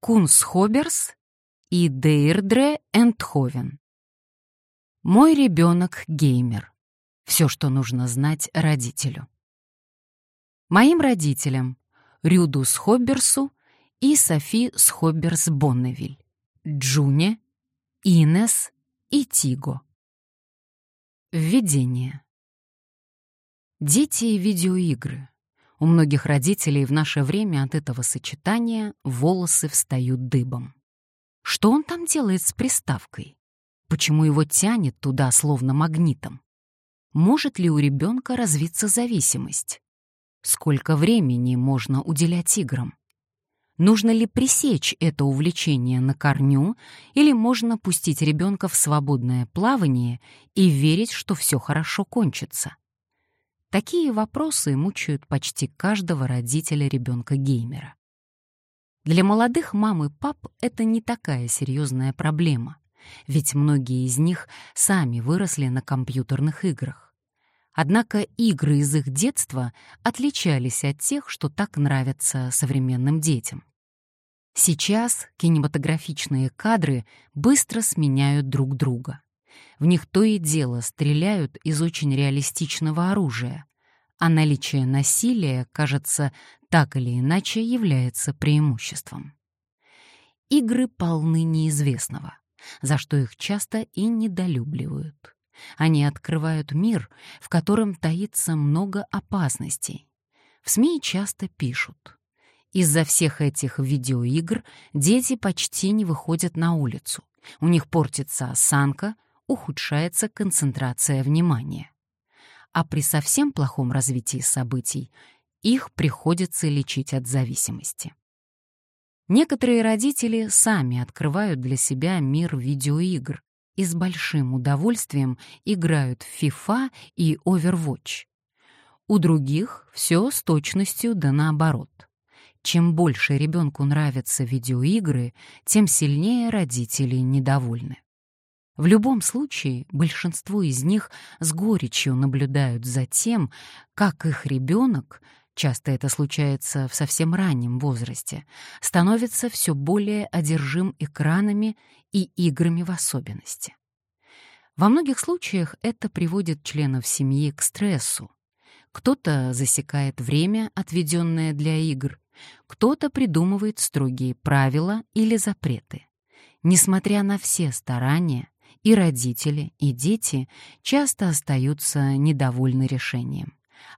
Кунсхоберс и Дейрдре Эндховен. Мой ребенок геймер. Все, что нужно знать родителю. Моим родителям Рюду Схобберсу и Софи Схобберс-Бонневиль, Джуне, Инес и Тиго. Введение. Дети и видеоигры. У многих родителей в наше время от этого сочетания волосы встают дыбом. Что он там делает с приставкой? Почему его тянет туда словно магнитом? Может ли у ребенка развиться зависимость? Сколько времени можно уделять играм? Нужно ли пресечь это увлечение на корню или можно пустить ребенка в свободное плавание и верить, что все хорошо кончится? Такие вопросы мучают почти каждого родителя ребенка-геймера. Для молодых мам и пап это не такая серьезная проблема, ведь многие из них сами выросли на компьютерных играх. Однако игры из их детства отличались от тех, что так нравятся современным детям. Сейчас кинематографичные кадры быстро сменяют друг друга. В них то и дело стреляют из очень реалистичного оружия, а наличие насилия, кажется, так или иначе является преимуществом. Игры полны неизвестного, за что их часто и недолюбливают. Они открывают мир, в котором таится много опасностей. В СМИ часто пишут. Из-за всех этих видеоигр дети почти не выходят на улицу. У них портится осанка, ухудшается концентрация внимания. А при совсем плохом развитии событий их приходится лечить от зависимости. Некоторые родители сами открывают для себя мир видеоигр и с большим удовольствием играют в FIFA и Overwatch. У других все с точностью да наоборот. Чем больше ребенку нравятся видеоигры, тем сильнее родители недовольны. В любом случае, большинство из них с горечью наблюдают за тем, как их ребенок, часто это случается в совсем раннем возрасте, становится все более одержим экранами и играми в особенности. Во многих случаях это приводит членов семьи к стрессу. Кто-то засекает время, отведенное для игр, кто-то придумывает строгие правила или запреты. Несмотря на все старания, и родители, и дети часто остаются недовольны решением,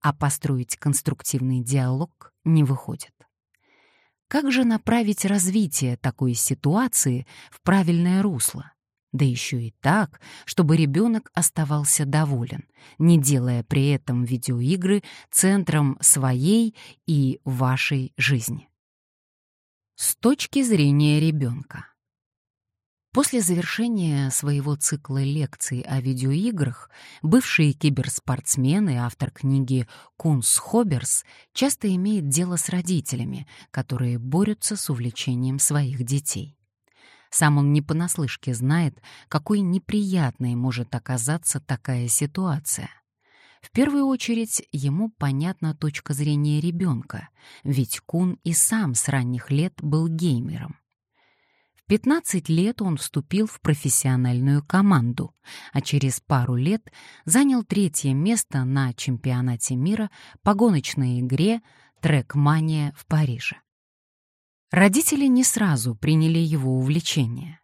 а построить конструктивный диалог не выходит. Как же направить развитие такой ситуации в правильное русло? да еще и так, чтобы ребенок оставался доволен, не делая при этом видеоигры центром своей и вашей жизни. С точки зрения ребенка. После завершения своего цикла лекций о видеоиграх бывший киберспортсмен и автор книги Кунс Хоберс часто имеет дело с родителями, которые борются с увлечением своих детей. Сам он не понаслышке знает, какой неприятной может оказаться такая ситуация. В первую очередь ему понятна точка зрения ребенка, ведь Кун и сам с ранних лет был геймером. В 15 лет он вступил в профессиональную команду, а через пару лет занял третье место на чемпионате мира по гоночной игре «Трекмания» в Париже. Родители не сразу приняли его увлечение.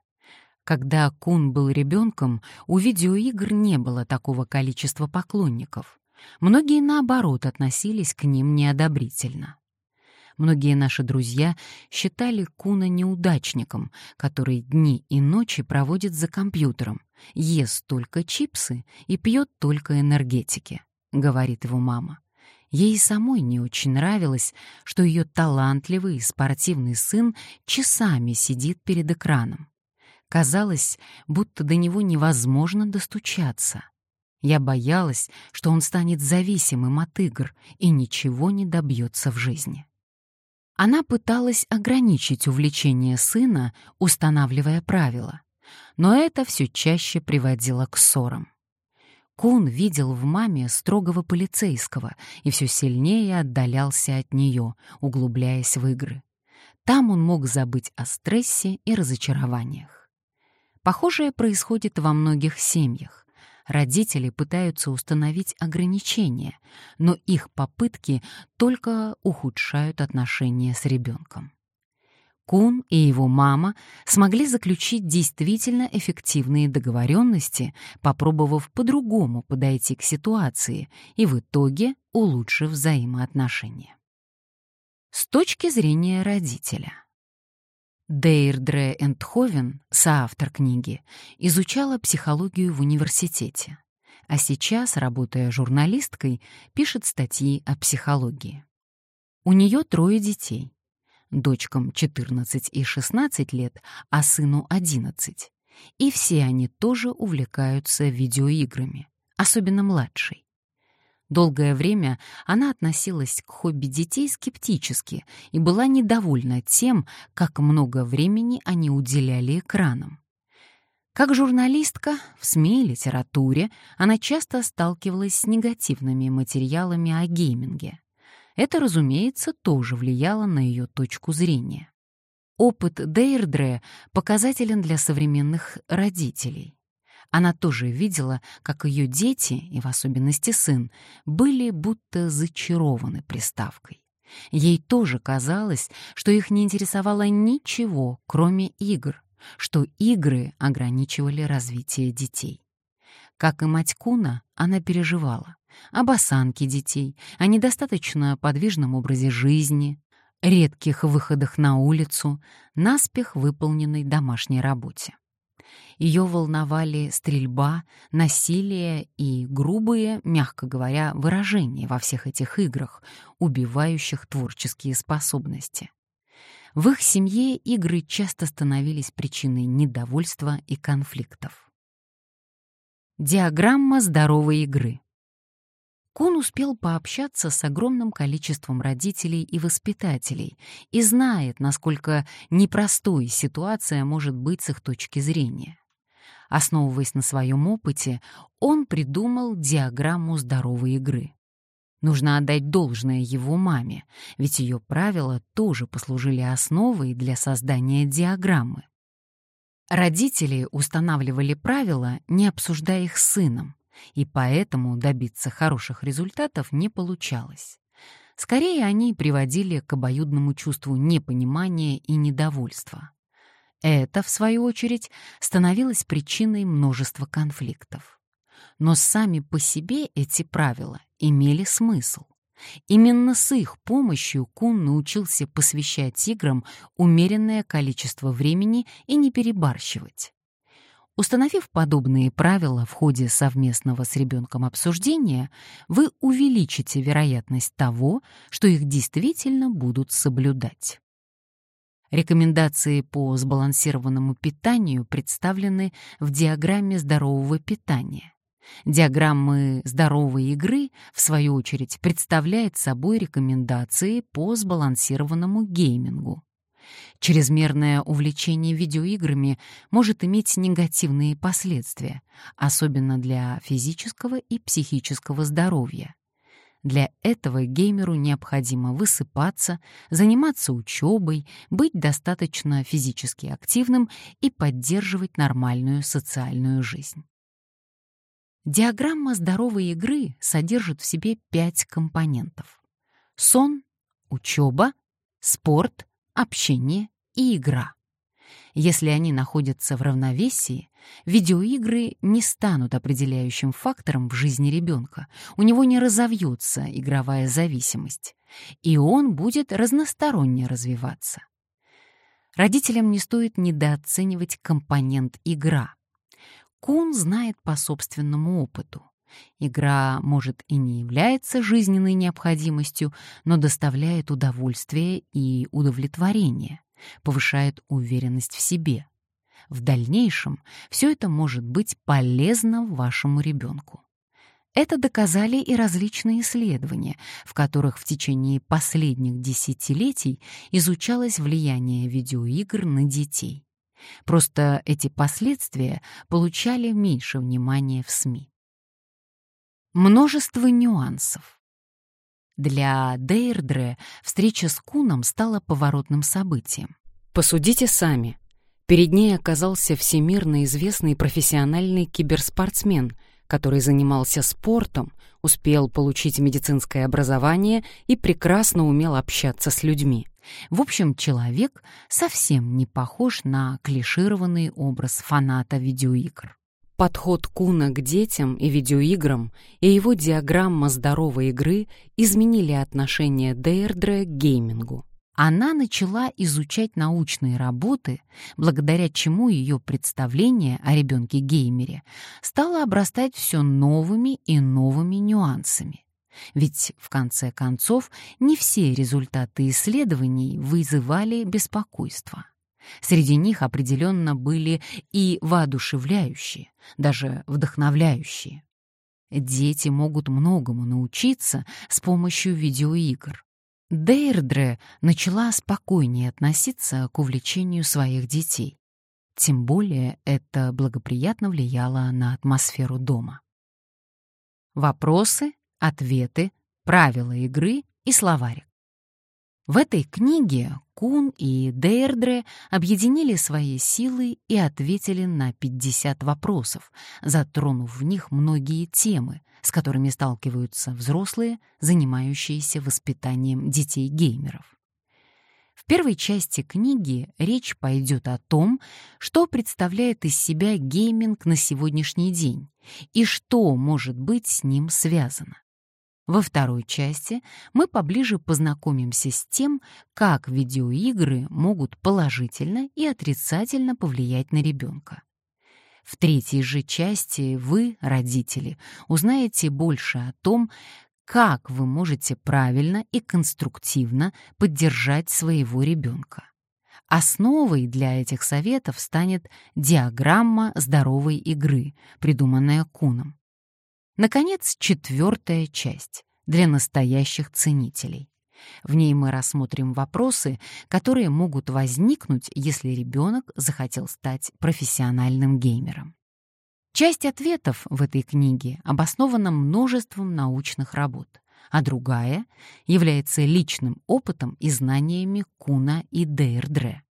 Когда Кун был ребенком, у видеоигр не было такого количества поклонников. Многие, наоборот, относились к ним неодобрительно. Многие наши друзья считали Куна неудачником, который дни и ночи проводит за компьютером, ест только чипсы и пьет только энергетики, — говорит его мама. Ей самой не очень нравилось, что ее талантливый спортивный сын часами сидит перед экраном. Казалось, будто до него невозможно достучаться. Я боялась, что он станет зависимым от игр и ничего не добьется в жизни. Она пыталась ограничить увлечение сына, устанавливая правила, но это все чаще приводило к ссорам. Кун видел в маме строгого полицейского и все сильнее отдалялся от нее, углубляясь в игры. Там он мог забыть о стрессе и разочарованиях. Похожее происходит во многих семьях. Родители пытаются установить ограничения, но их попытки только ухудшают отношения с ребенком. Кун и его мама смогли заключить действительно эффективные договоренности, попробовав по-другому подойти к ситуации и в итоге улучшив взаимоотношения. С точки зрения родителя. Дейрдре Эндховен, соавтор книги, изучала психологию в университете, а сейчас, работая журналисткой, пишет статьи о психологии. У нее трое детей дочкам 14 и 16 лет, а сыну 11. И все они тоже увлекаются видеоиграми, особенно младший. Долгое время она относилась к хобби детей скептически и была недовольна тем, как много времени они уделяли экранам. Как журналистка в СМИ и литературе она часто сталкивалась с негативными материалами о гейминге. Это, разумеется, тоже влияло на ее точку зрения. Опыт Дейрдре показателен для современных родителей. Она тоже видела, как ее дети, и в особенности сын, были будто зачарованы приставкой. Ей тоже казалось, что их не интересовало ничего, кроме игр, что игры ограничивали развитие детей. Как и мать Куна, она переживала об осанке детей, о недостаточно подвижном образе жизни, редких выходах на улицу, наспех выполненной домашней работе. Ее волновали стрельба, насилие и грубые, мягко говоря, выражения во всех этих играх, убивающих творческие способности. В их семье игры часто становились причиной недовольства и конфликтов. Диаграмма здоровой игры. Кун успел пообщаться с огромным количеством родителей и воспитателей и знает, насколько непростой ситуация может быть с их точки зрения. Основываясь на своем опыте, он придумал диаграмму здоровой игры. Нужно отдать должное его маме, ведь ее правила тоже послужили основой для создания диаграммы. Родители устанавливали правила, не обсуждая их с сыном, и поэтому добиться хороших результатов не получалось. Скорее, они приводили к обоюдному чувству непонимания и недовольства. Это, в свою очередь, становилось причиной множества конфликтов. Но сами по себе эти правила имели смысл. Именно с их помощью Кун научился посвящать играм умеренное количество времени и не перебарщивать. Установив подобные правила в ходе совместного с ребенком обсуждения, вы увеличите вероятность того, что их действительно будут соблюдать. Рекомендации по сбалансированному питанию представлены в диаграмме здорового питания. Диаграммы здоровой игры, в свою очередь, представляют собой рекомендации по сбалансированному геймингу. Чрезмерное увлечение видеоиграми может иметь негативные последствия, особенно для физического и психического здоровья. Для этого геймеру необходимо высыпаться, заниматься учебой, быть достаточно физически активным и поддерживать нормальную социальную жизнь. Диаграмма здоровой игры содержит в себе пять компонентов. Сон, учеба, спорт, общение и игра. Если они находятся в равновесии, видеоигры не станут определяющим фактором в жизни ребенка, у него не разовьется игровая зависимость, и он будет разносторонне развиваться. Родителям не стоит недооценивать компонент «игра». Кун знает по собственному опыту. Игра, может, и не является жизненной необходимостью, но доставляет удовольствие и удовлетворение, повышает уверенность в себе. В дальнейшем все это может быть полезно вашему ребенку. Это доказали и различные исследования, в которых в течение последних десятилетий изучалось влияние видеоигр на детей. Просто эти последствия получали меньше внимания в СМИ. Множество нюансов. Для Дейрдре встреча с Куном стала поворотным событием. Посудите сами. Перед ней оказался всемирно известный профессиональный киберспортсмен, который занимался спортом, успел получить медицинское образование и прекрасно умел общаться с людьми. В общем, человек совсем не похож на клишированный образ фаната видеоигр. Подход Куна к детям и видеоиграм и его диаграмма здоровой игры изменили отношение Дейрдре к геймингу. Она начала изучать научные работы, благодаря чему ее представление о ребенке-геймере стало обрастать все новыми и новыми нюансами. Ведь, в конце концов, не все результаты исследований вызывали беспокойство. Среди них определенно были и воодушевляющие, даже вдохновляющие. Дети могут многому научиться с помощью видеоигр. Дейрдре начала спокойнее относиться к увлечению своих детей. Тем более это благоприятно влияло на атмосферу дома. Вопросы, ответы, правила игры и словарик. В этой книге Кун и Дейрдре объединили свои силы и ответили на 50 вопросов, затронув в них многие темы, с которыми сталкиваются взрослые, занимающиеся воспитанием детей-геймеров. В первой части книги речь пойдет о том, что представляет из себя гейминг на сегодняшний день и что может быть с ним связано. Во второй части мы поближе познакомимся с тем, как видеоигры могут положительно и отрицательно повлиять на ребенка. В третьей же части вы, родители, узнаете больше о том, как вы можете правильно и конструктивно поддержать своего ребенка. Основой для этих советов станет диаграмма здоровой игры, придуманная Куном. Наконец, четвертая часть для настоящих ценителей. В ней мы рассмотрим вопросы, которые могут возникнуть, если ребенок захотел стать профессиональным геймером. Часть ответов в этой книге обоснована множеством научных работ, а другая является личным опытом и знаниями Куна и Дейрдре.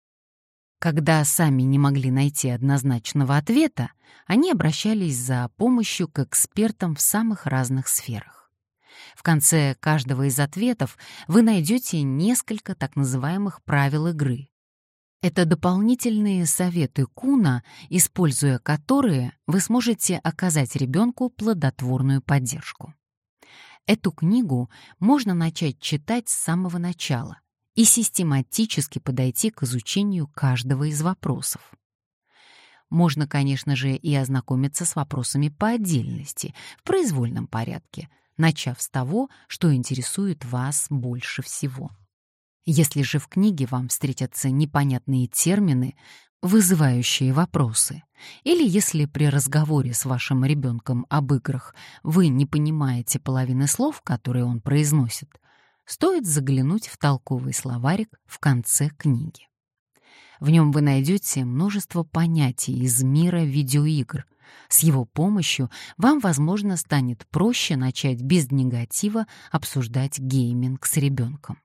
Когда сами не могли найти однозначного ответа, они обращались за помощью к экспертам в самых разных сферах. В конце каждого из ответов вы найдете несколько так называемых правил игры. Это дополнительные советы Куна, используя которые вы сможете оказать ребенку плодотворную поддержку. Эту книгу можно начать читать с самого начала — и систематически подойти к изучению каждого из вопросов. Можно, конечно же, и ознакомиться с вопросами по отдельности, в произвольном порядке, начав с того, что интересует вас больше всего. Если же в книге вам встретятся непонятные термины, вызывающие вопросы, или если при разговоре с вашим ребенком об играх вы не понимаете половины слов, которые он произносит, стоит заглянуть в толковый словарик в конце книги. В нем вы найдете множество понятий из мира видеоигр. С его помощью вам, возможно, станет проще начать без негатива обсуждать гейминг с ребенком.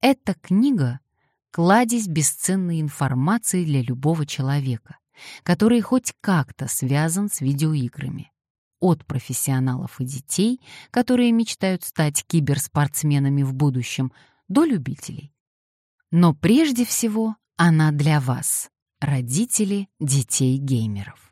Эта книга — кладезь бесценной информации для любого человека, который хоть как-то связан с видеоиграми от профессионалов и детей, которые мечтают стать киберспортсменами в будущем, до любителей. Но прежде всего она для вас, родители детей-геймеров.